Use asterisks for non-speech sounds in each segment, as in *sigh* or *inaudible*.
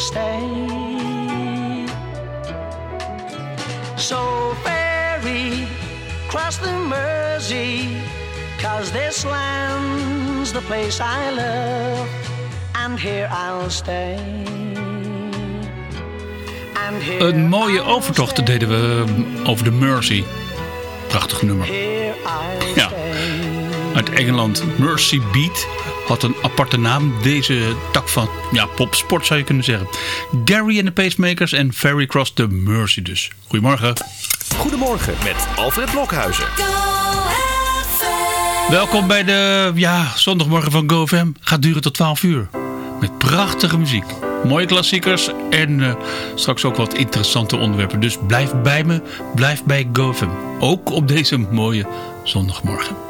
stay. So ferry, cross the Mersey, cause this land's the place I love, and here I'll stay. And here Een mooie overtocht deden we over de Mersey. Prachtig nummer. Ja. Uit Engeland. Mercy Beat had een aparte naam. Deze tak van ja, popsport zou je kunnen zeggen. Gary and the Pacemakers en Ferry Cross the Mersey dus. Goedemorgen. Goedemorgen met Alfred Blokhuizen. Welkom bij de ja, zondagmorgen van GoFM. Gaat duren tot 12 uur. Met prachtige muziek. Mooie klassiekers en eh, straks ook wat interessante onderwerpen. Dus blijf bij me, blijf bij GoFM. Ook op deze mooie zondagmorgen.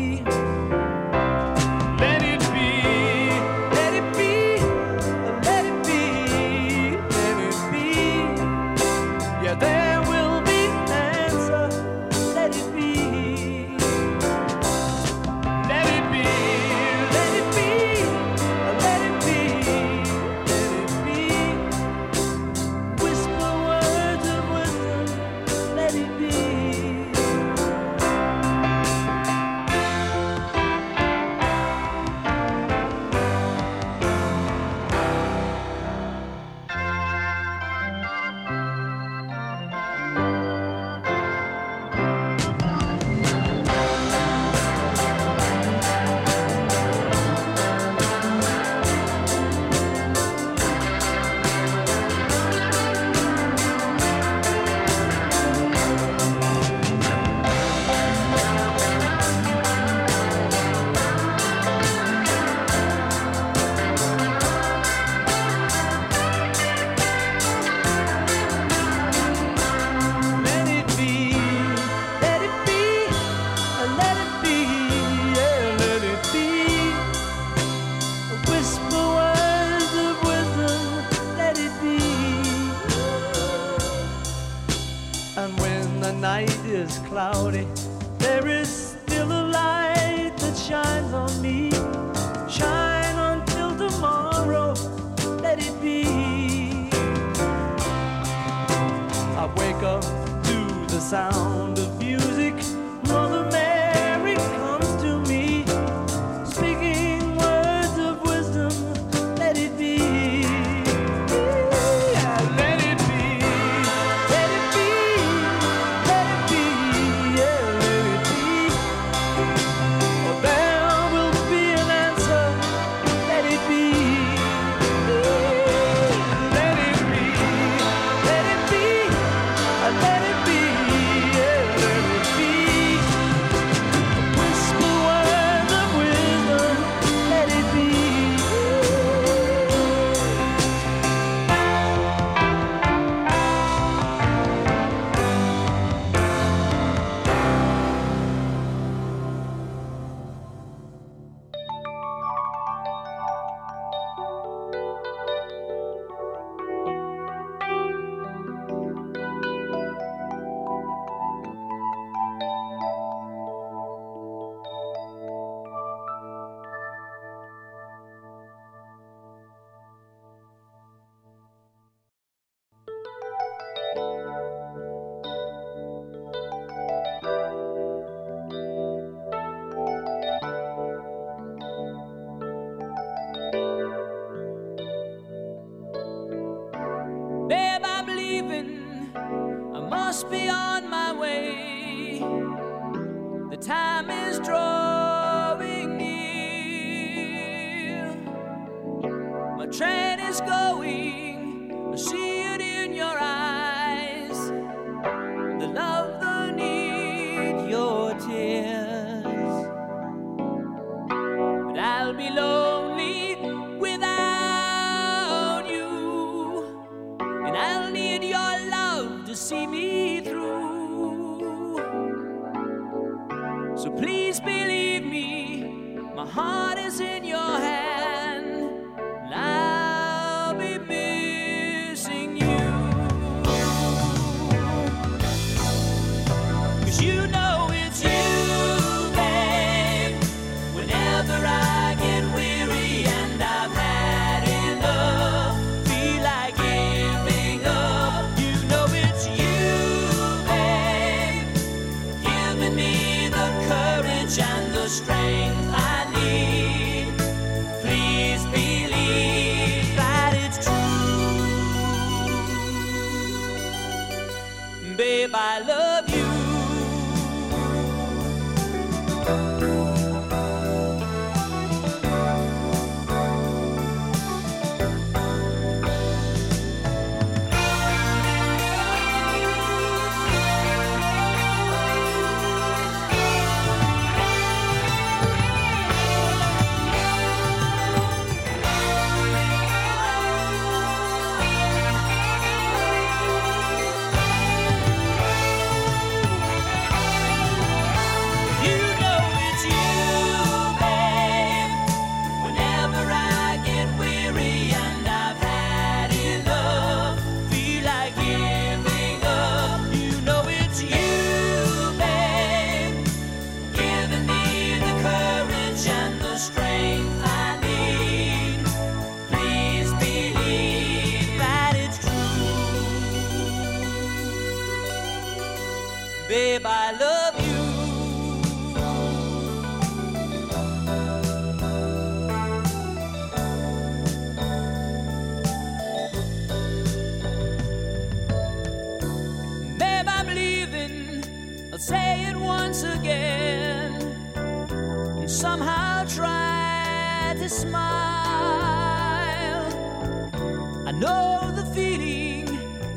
I know the feeling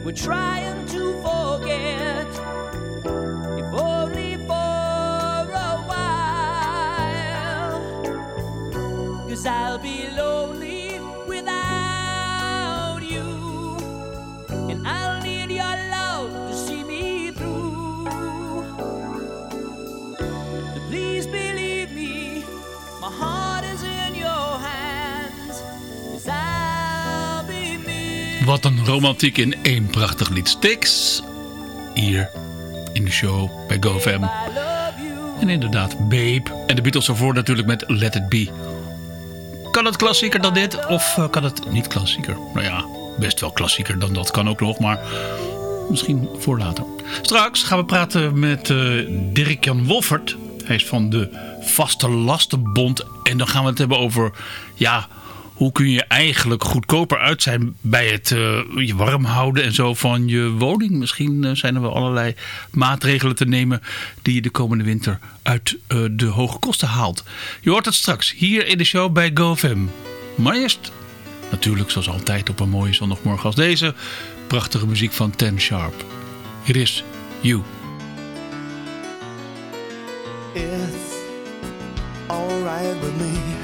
we're trying to forget. If only for a while, cause I'll be low. Wat een romantiek in één prachtig lied. Stix, hier in de show bij GoFam. En inderdaad, Babe. En de Beatles ervoor natuurlijk met Let It Be. Kan het klassieker dan dit? Of eh, kan het niet klassieker? Nou ja, best wel klassieker dan dat kan ook nog, maar misschien voor later. Straks gaan we praten met uh, Dirk-Jan Wolfert. Hij is van de Vaste Lastenbond. En dan gaan we het hebben over... ja hoe kun je eigenlijk goedkoper uit zijn bij het uh, je warm houden en zo van je woning. Misschien uh, zijn er wel allerlei maatregelen te nemen die je de komende winter uit uh, de hoge kosten haalt. Je hoort het straks hier in de show bij GoFam. Maar eerst, natuurlijk zoals altijd op een mooie zondagmorgen als deze, prachtige muziek van Ten Sharp. Hier is You. It's with me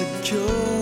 insecure.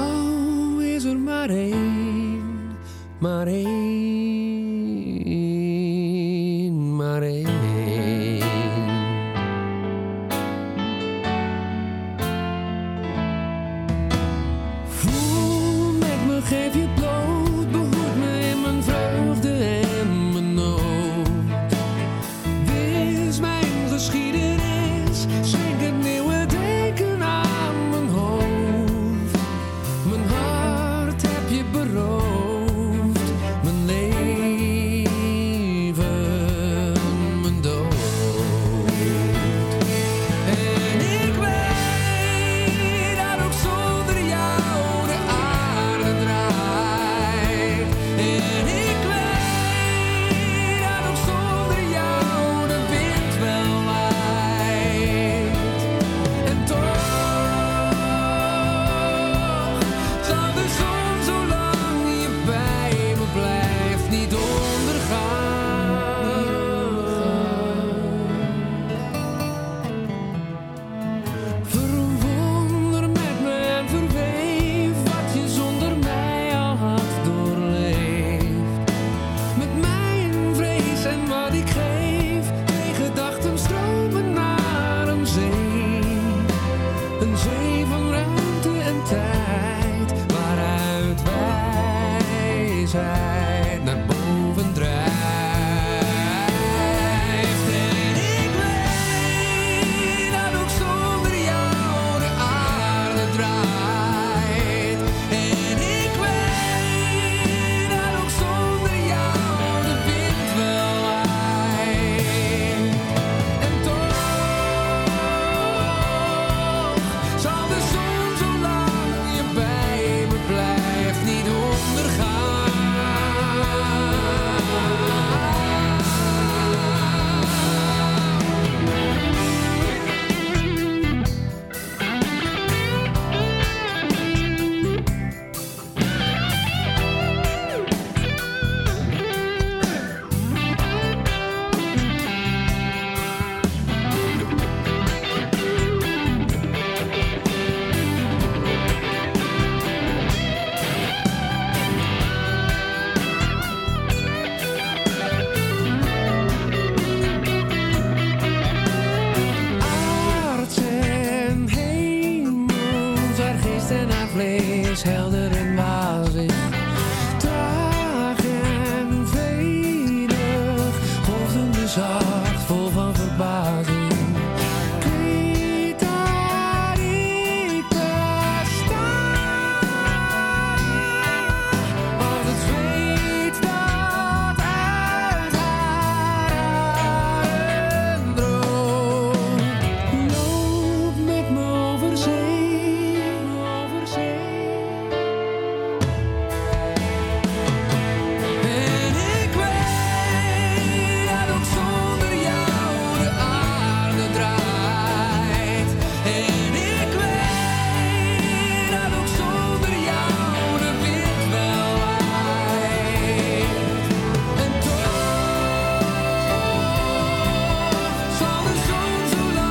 Van jou is er maar één,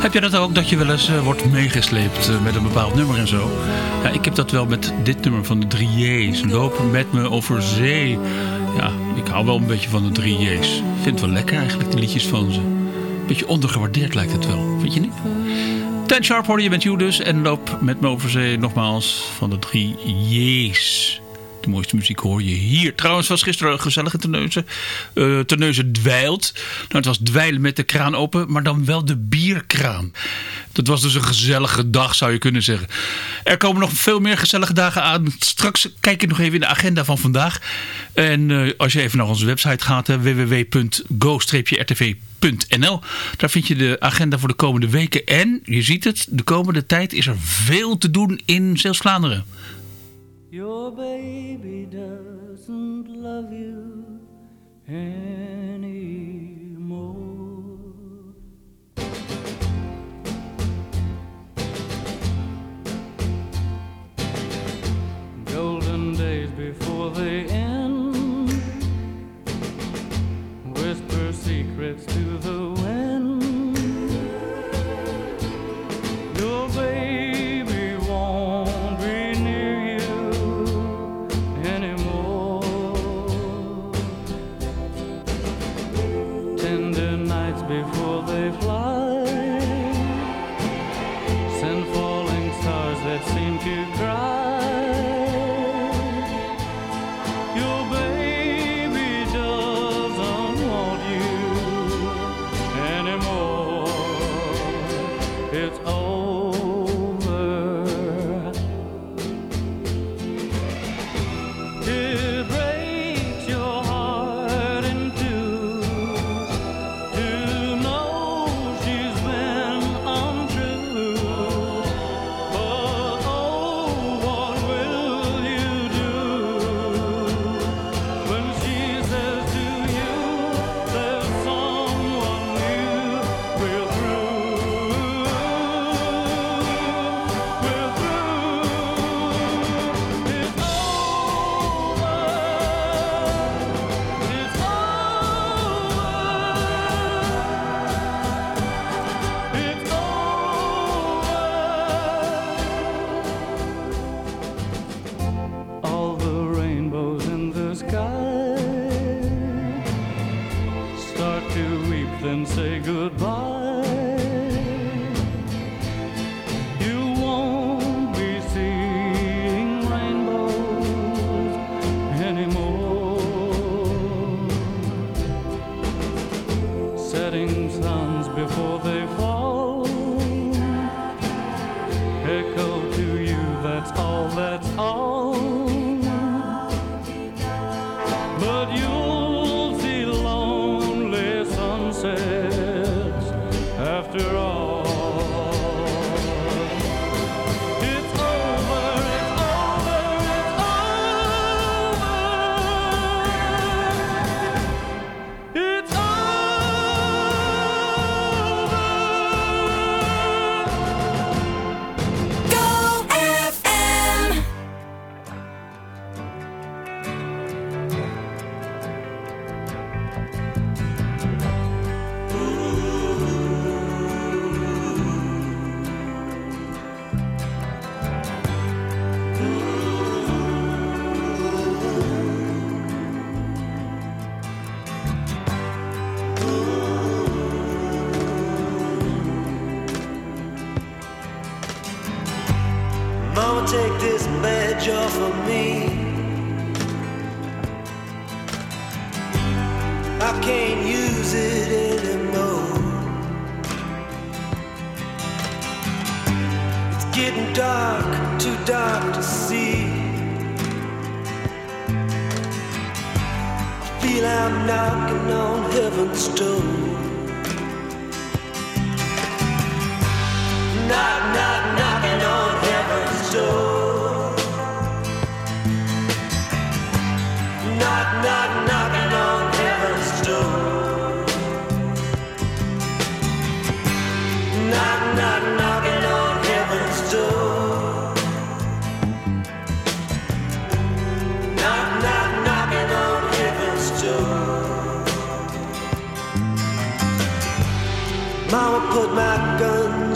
Heb je dat ook, dat je wel eens eh, wordt meegesleept eh, met een bepaald nummer en zo? Ja, ik heb dat wel met dit nummer van de 3 J's. Lopen met me over zee. Ja, ik hou wel een beetje van de 3 J's. Ik vind het wel lekker eigenlijk, de liedjes van ze. Beetje ondergewaardeerd lijkt het wel, vind je niet? Ten Sharp hoorde je met you dus. En loop met me over zee nogmaals van de 3 J's. De mooiste muziek hoor je hier. Trouwens was gisteren gezellig in Terneuzen. Uh, Terneuzen dwijlt. Nou, het was dweilen met de kraan open, maar dan wel de bierkraan. Dat was dus een gezellige dag, zou je kunnen zeggen. Er komen nog veel meer gezellige dagen aan. Straks kijk ik nog even in de agenda van vandaag. En uh, als je even naar onze website gaat, www.go-rtv.nl. Daar vind je de agenda voor de komende weken. En, je ziet het, de komende tijd is er veel te doen in Zeeuws-Vlaanderen. Your baby doesn't love you anymore. Golden days before they Mama, take this badge off of me. I can't use it anymore. It's getting dark, too dark to see. I feel I'm knocking on heaven's door. Knock, knock,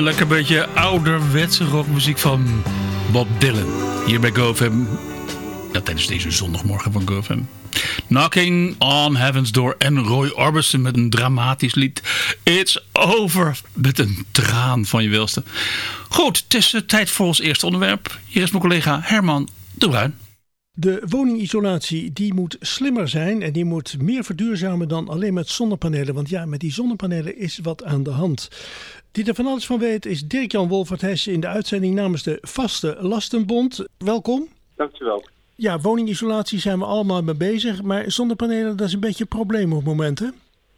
Een lekker beetje ouderwetse rockmuziek van Bob Dylan. Hier bij GoFam. Ja, tijdens deze zondagmorgen van GoFam. Knocking on Heaven's Door en Roy Orbison met een dramatisch lied. It's over met een traan van je welste. Goed, het is eh, tijd voor ons eerste onderwerp. Hier is mijn collega Herman de Bruin. De woningisolatie die moet slimmer zijn en die moet meer verduurzamen dan alleen met zonnepanelen. Want ja, met die zonnepanelen is wat aan de hand. Die er van alles van weet is Dirk-Jan Wolfert. Hij is in de uitzending namens de Vaste Lastenbond. Welkom. Dankjewel. Ja, woningisolatie zijn we allemaal mee bezig. Maar zonnepanelen, dat is een beetje een probleem op het moment, hè?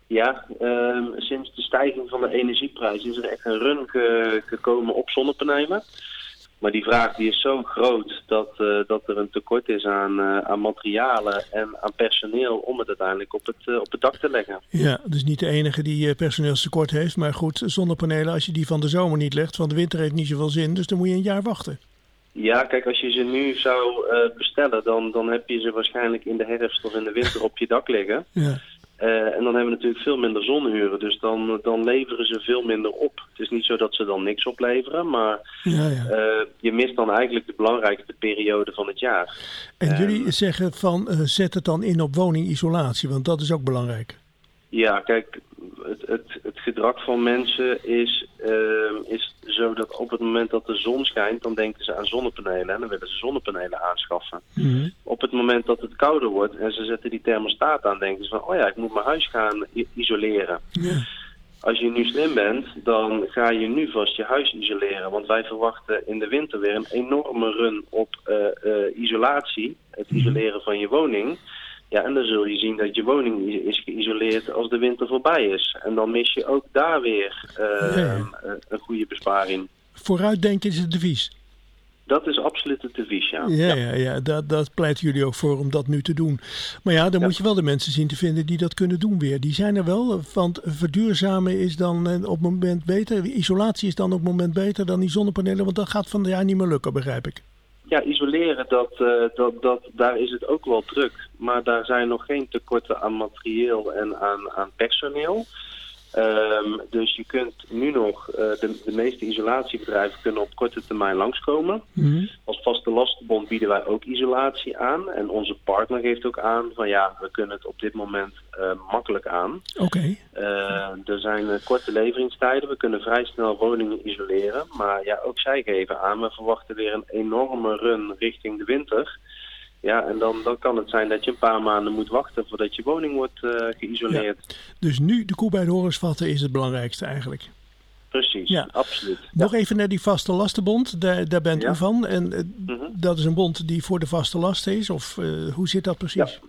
Ja, ehm, sinds de stijging van de energieprijs is er echt een run ge- gekomen op zonnepanelen. Maar die vraag die is zo groot dat, eh, dat er een tekort is aan, eh, aan materialen en aan personeel om het uiteindelijk op het, eh, op het dak te leggen. Ja, dus niet de enige die personeelstekort heeft. Maar goed, zonnepanelen, als je die van de zomer niet legt, van de winter heeft niet zoveel zin. Dus dan moet je een jaar wachten. Ja, kijk, als je ze nu zou eh, bestellen, dan, dan heb je ze waarschijnlijk in de herfst of in de winter op je dak liggen. *laughs* Ja. Eh, en dan hebben we natuurlijk veel minder zonuren, dus dan, dan leveren ze veel minder op. Het is niet zo dat ze dan niks opleveren, maar Ja, ja. eh, je mist dan eigenlijk de belangrijkste periode van het jaar. En jullie zeggen van zet het dan in op woningisolatie, want dat is ook belangrijk. Ja, kijk, het, het, het gedrag van mensen is, ehm, is zo dat op het moment dat de zon schijnt, dan denken ze aan zonnepanelen en dan willen ze zonnepanelen aanschaffen. Op het moment dat het kouder wordt en ze zetten die thermostaat aan, denken ze van, oh ja, ik moet mijn huis gaan isoleren. Ja. Als je nu slim bent, dan ga je nu vast je huis isoleren. Want wij verwachten in de winter weer een enorme run op eh, eh, isolatie. Het isoleren van je woning. Ja, en dan zul je zien dat je woning is geïsoleerd als de winter voorbij is. En dan mis je ook daar weer eh, Ja. een- een goede besparing. Vooruitdenken is het devies. Dat is absoluut het devies, ja. Ja, ja, ja, dat, dat pleiten jullie ook voor om dat nu te doen. Maar ja, dan moet je wel de mensen zien te vinden die dat kunnen doen weer. Die zijn er wel, want verduurzamen is dan eh, op het moment beter. Isolatie is dan op het moment beter dan die zonnepanelen, want dat gaat van jaar niet meer lukken, begrijp ik. Ja, isoleren, dat, eh, dat, dat, daar is het ook wel druk. Maar daar zijn nog geen tekorten aan materieel en aan, aan personeel. Ehm, dus je kunt nu nog, eh, de, de meeste isolatiebedrijven kunnen op korte termijn langskomen. Als vaste lastenbond bieden wij ook isolatie aan. En onze partner geeft ook aan van ja, we kunnen het op dit moment eh, makkelijk aan. Oké. Eh, er zijn korte leveringstijden. We kunnen vrij snel woningen isoleren. Maar ja, ook zij geven aan, we verwachten weer een enorme run richting de winter. Ja, en dan, dan kan het zijn dat je een paar maanden moet wachten voordat je woning wordt eh, geïsoleerd. Dus nu de koe bij de horens vatten is het belangrijkste eigenlijk. Precies, Ja. absoluut. Nog even naar die vaste lastenbond, daar, daar bent u van. En eh, Mhm. dat is een bond die voor de vaste lasten is, of eh, hoe zit dat precies?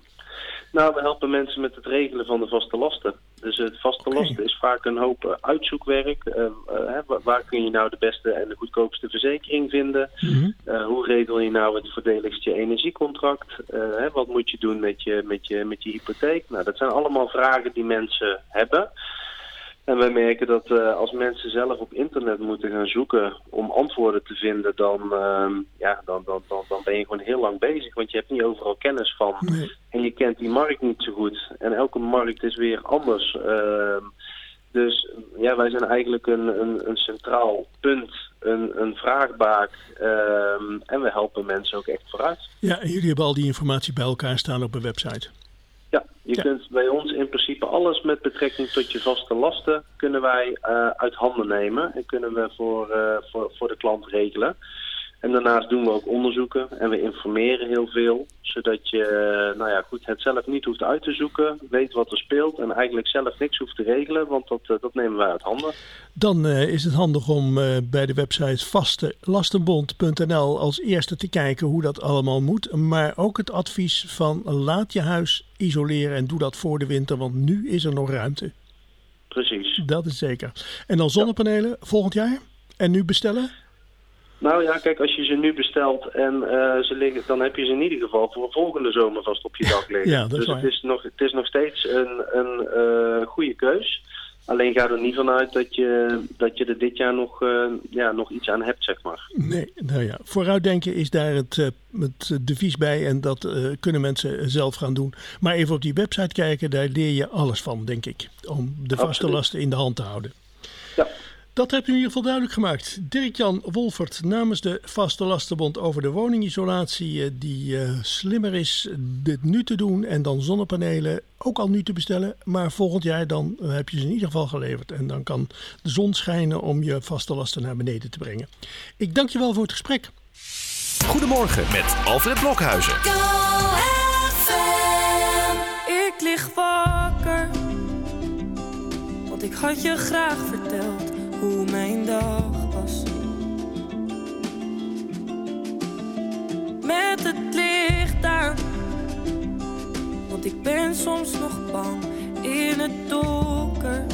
Nou, we helpen mensen met het regelen van de vaste lasten. Dus het vaste lasten is vaak een hoop eh, uitzoekwerk. Eh, eh, waar kun je nou de beste en de goedkoopste verzekering vinden? Eh, hoe regel je nou het voordeligste energiecontract? Wat moet je doen met je, met, je, met je hypotheek? Nou, dat zijn allemaal vragen die mensen hebben. En wij merken dat eh, als mensen zelf op internet moeten gaan zoeken om antwoorden te vinden, dan, ehm, ja, dan, dan, dan, dan ben je gewoon heel lang bezig. Want je hebt niet overal kennis van. En je kent die markt niet zo goed. En elke markt is weer anders. Ehm, dus ja, wij zijn eigenlijk een, een, een centraal punt, een, een vraagbaak. ehm, en we helpen mensen ook echt vooruit. Ja, en jullie hebben al die informatie bij elkaar staan op een website. Ja, je kunt bij ons in principe alles met betrekking tot je vaste lasten kunnen wij eh, uit handen nemen en kunnen we voor, eh, voor, voor de klant regelen. En daarnaast doen we ook onderzoeken en we informeren heel veel, zodat je eh, nou ja, goed, het zelf niet hoeft uit te zoeken, weet wat er speelt en eigenlijk zelf niks hoeft te regelen, want dat, eh, dat nemen wij uit handen. Dan eh, is het handig om bij de website vastelastenbond.nl als eerste te kijken hoe dat allemaal moet. Maar ook het advies van laat je huis isoleren en doe dat voor de winter, want nu is er nog ruimte. Precies. Dat is zeker. En dan zonnepanelen volgend jaar? En nu bestellen? Nou ja, kijk, als je ze nu bestelt en eh, ze liggen, dan heb je ze in ieder geval voor volgende zomer vast op je dak liggen. *laughs* Ja, dat is dus waar. het is nog, het is nog steeds een, een eh, goede keus. Alleen ga er niet vanuit dat je, dat je er dit jaar nog, eh, ja, nog iets aan hebt, zeg maar. Nee, nou ja, vooruitdenken is daar het, het devies bij en dat kunnen mensen zelf gaan doen. Maar even op die website kijken, daar leer je alles van, denk ik. Om de vaste Absoluut. lasten in de hand te houden. Ja. Dat hebt u in ieder geval duidelijk gemaakt. Dirk-Jan Wolfert namens de Vaste Lastenbond over de woningisolatie. eh, die eh, slimmer is dit nu te doen en dan zonnepanelen ook al nu te bestellen. Maar volgend jaar dan eh, heb je ze in ieder geval geleverd. En dan kan de zon schijnen om je vaste lasten naar beneden te brengen. Ik dank je wel voor het gesprek. Goedemorgen met Alfred Blokhuizen. Ik lig wakker, want ik had je graag verteld hoe mijn dag was. Met het licht aan, want ik ben soms nog bang in het donker.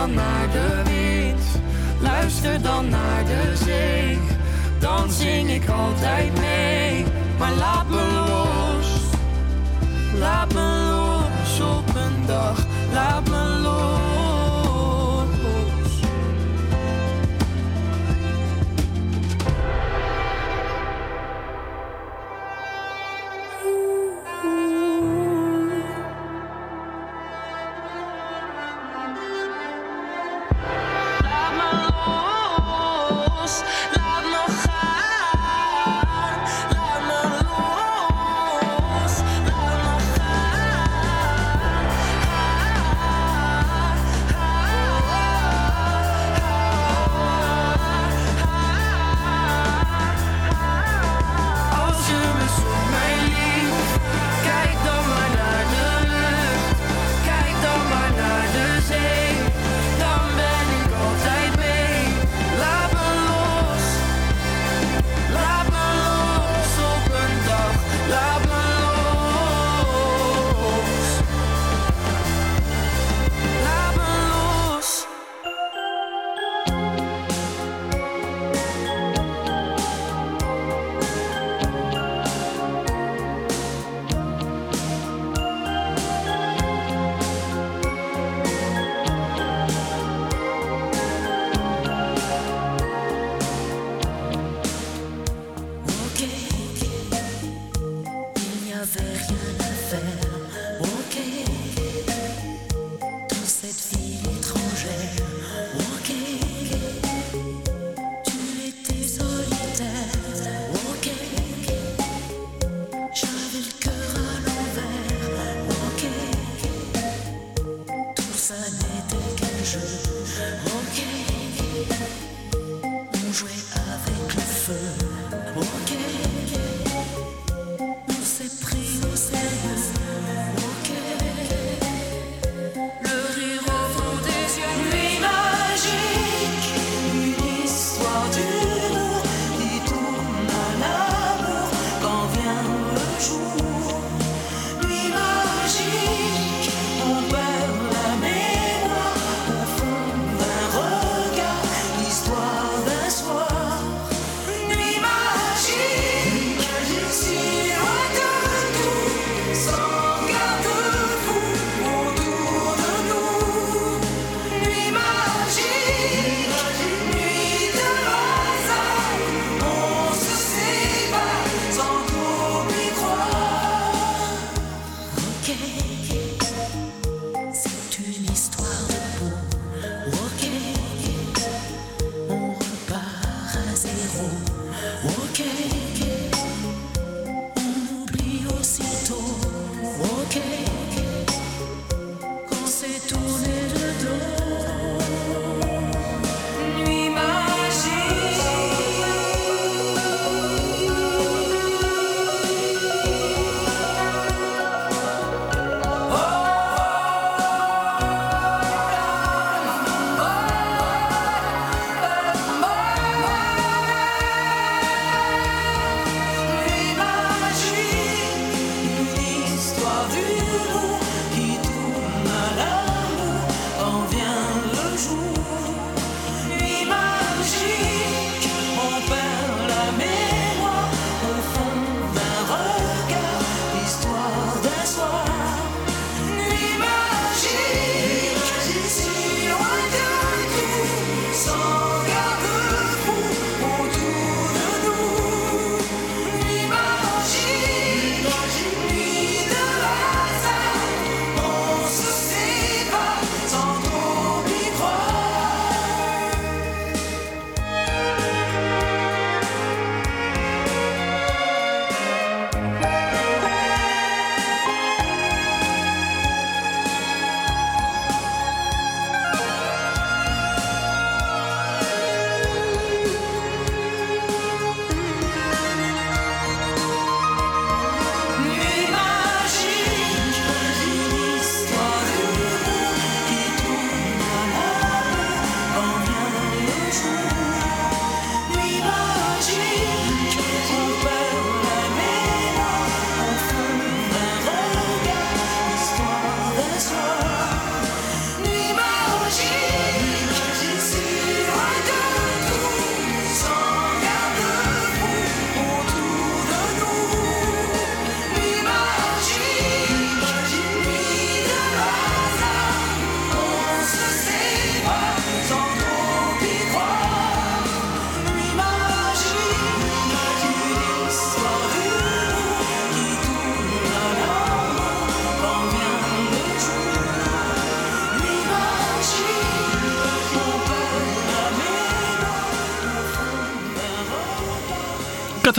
dan naar de wind, luister dan naar de zee. Dan zing ik altijd mee, maar laat me los. Laat me los op een dag, laat me los.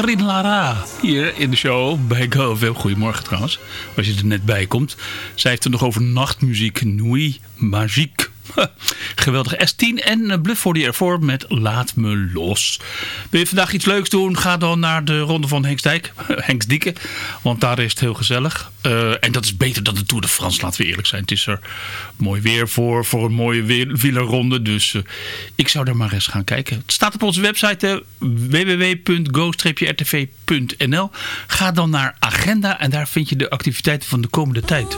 Catherine Lara hier in de show bij GoFM. Goedemorgen trouwens, als je er net bij komt. Zij heeft het nog over nachtmuziek, Nuit Magique. *laughs* Geweldig S10 en eh, Bluff voor die ervoor met Laat me los. Wil je vandaag iets leuks doen? Ga dan naar de ronde van Henksdijk, *laughs* Henksdieke. Want daar is het heel gezellig. Uh, en dat is beter dan de Tour de France, laten we eerlijk zijn. Het is er mooi weer voor, voor een mooie wielerronde. Dus uh, ik zou daar maar eens gaan kijken. Het staat op onze website www.go-rtv.nl Ga dan naar agenda en daar vind je de activiteiten van de komende tijd.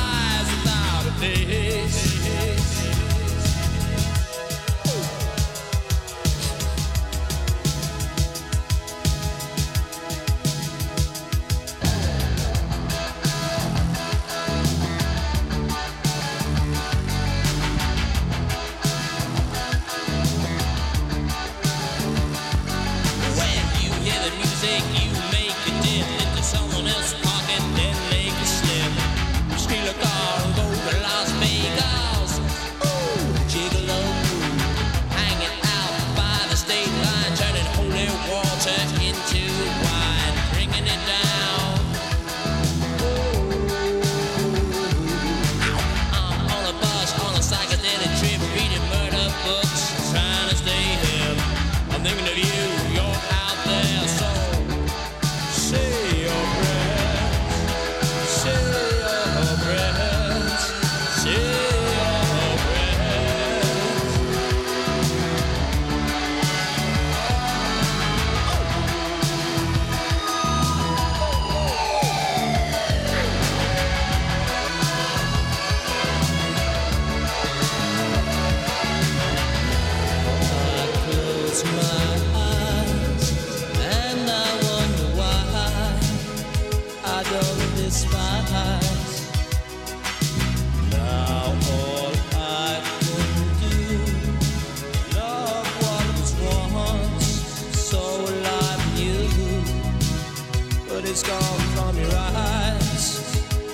it's gone from your eyes.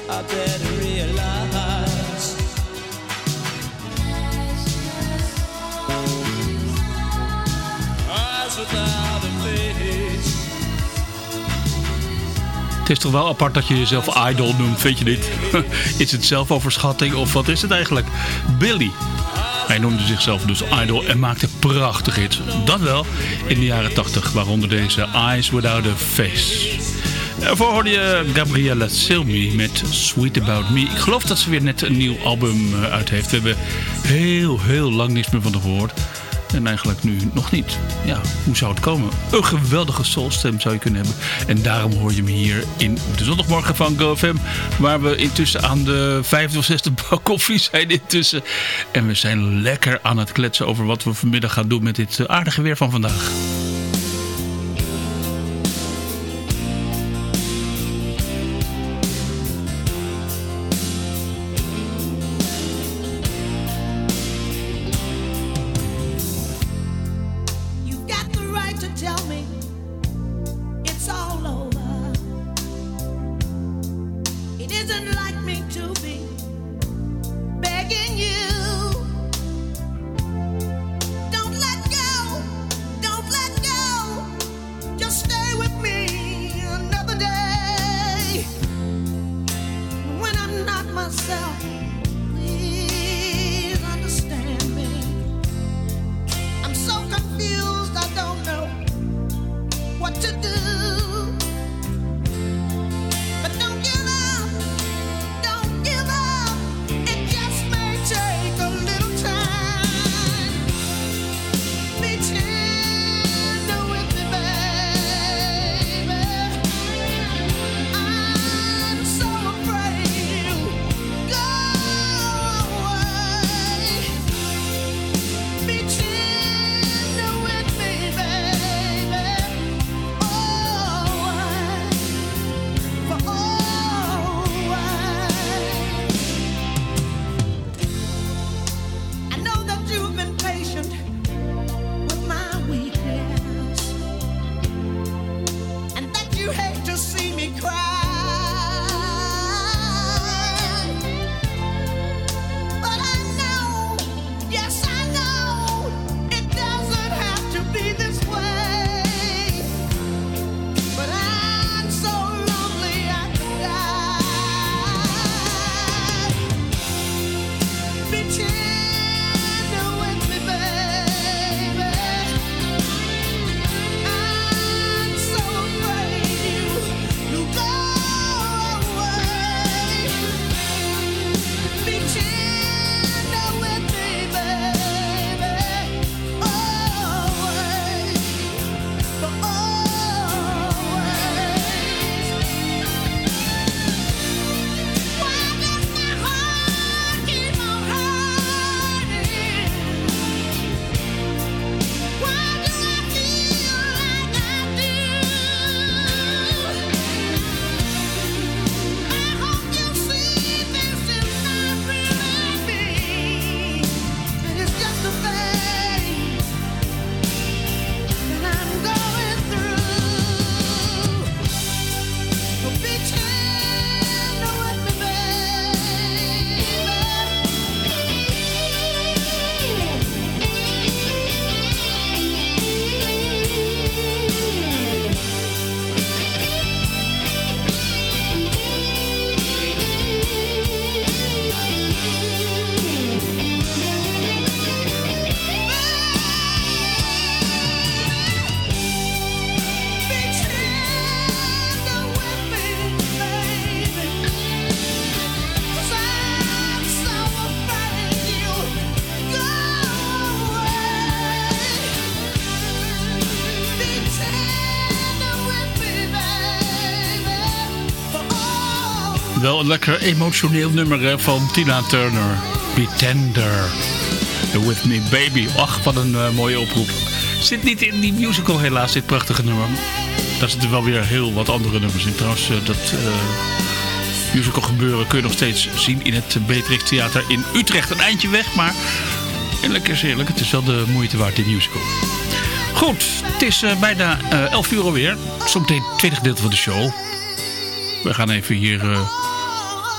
I better realize. Without a face. Het is toch wel apart dat je jezelf idol noemt, vind je niet? *laughs* is het zelfoverschatting of wat is het eigenlijk? Billy. Hij noemde zichzelf dus idol en maakte prachtige hits. Dat wel in de jaren 80, waaronder deze Eyes Without a Face. Daarvoor hoorde je Gabriella Silmi met Sweet About Me. Ik geloof dat ze weer net een nieuw album eh, uit heeft. We hebben heel, heel lang niks meer van haar gehoord. En eigenlijk nu nog niet. Ja, hoe zou het komen? Een geweldige soulstem zou je kunnen hebben. En daarom hoor je me hier in de zondagmorgen van GoFM. Waar we intussen aan de vijfde of zesde bak koffie zijn intussen. En we zijn lekker aan het kletsen over wat we vanmiddag gaan doen met dit eh, aardige weer van vandaag. Lekker emotioneel nummer van Tina Turner. Pretender. With Me Baby. Ach, wat een eh, mooie oproep. Zit niet in die musical helaas, dit prachtige nummer. Daar zitten wel weer heel wat andere nummers in. Trouwens, eh, dat eh, musical gebeuren kun je nog steeds zien in het Beatrix Theater in Utrecht. Een eindje weg, maar eerlijk is eerlijk, het is wel de moeite waard, die musical. Goed, het is bijna eh 11 uur alweer. Zometeen het tweede gedeelte van de show. We gaan even hier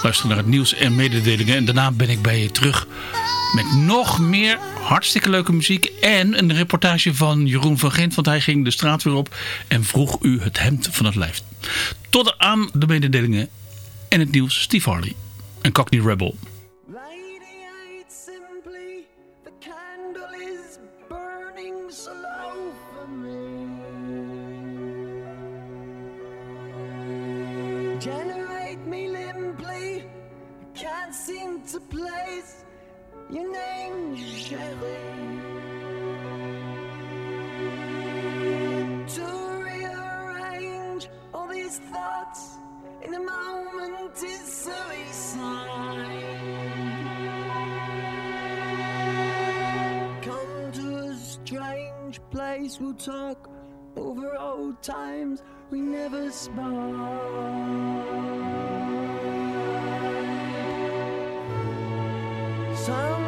luisteren naar het nieuws en mededelingen. En daarna ben ik bij je terug met nog meer hartstikke leuke muziek. En een reportage van Jeroen van Gent. Want hij ging de straat weer op en vroeg u het hemd van het lijf. Tot aan de mededelingen en het nieuws. Steve Harley en Cockney Rebel. Your name, Sherry. To rearrange all these thoughts in a moment is suicide. Come to a strange place, we'll talk over old times we never spoke. time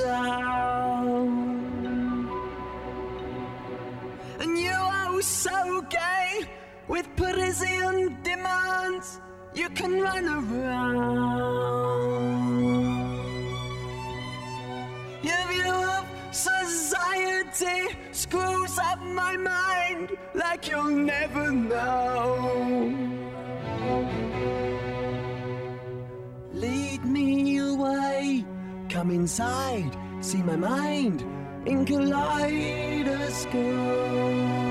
sound. And you are so gay with Parisian demands, you can run around. Your view of society screws up my mind like you'll never know. Come inside, see my mind in kaleidoscope.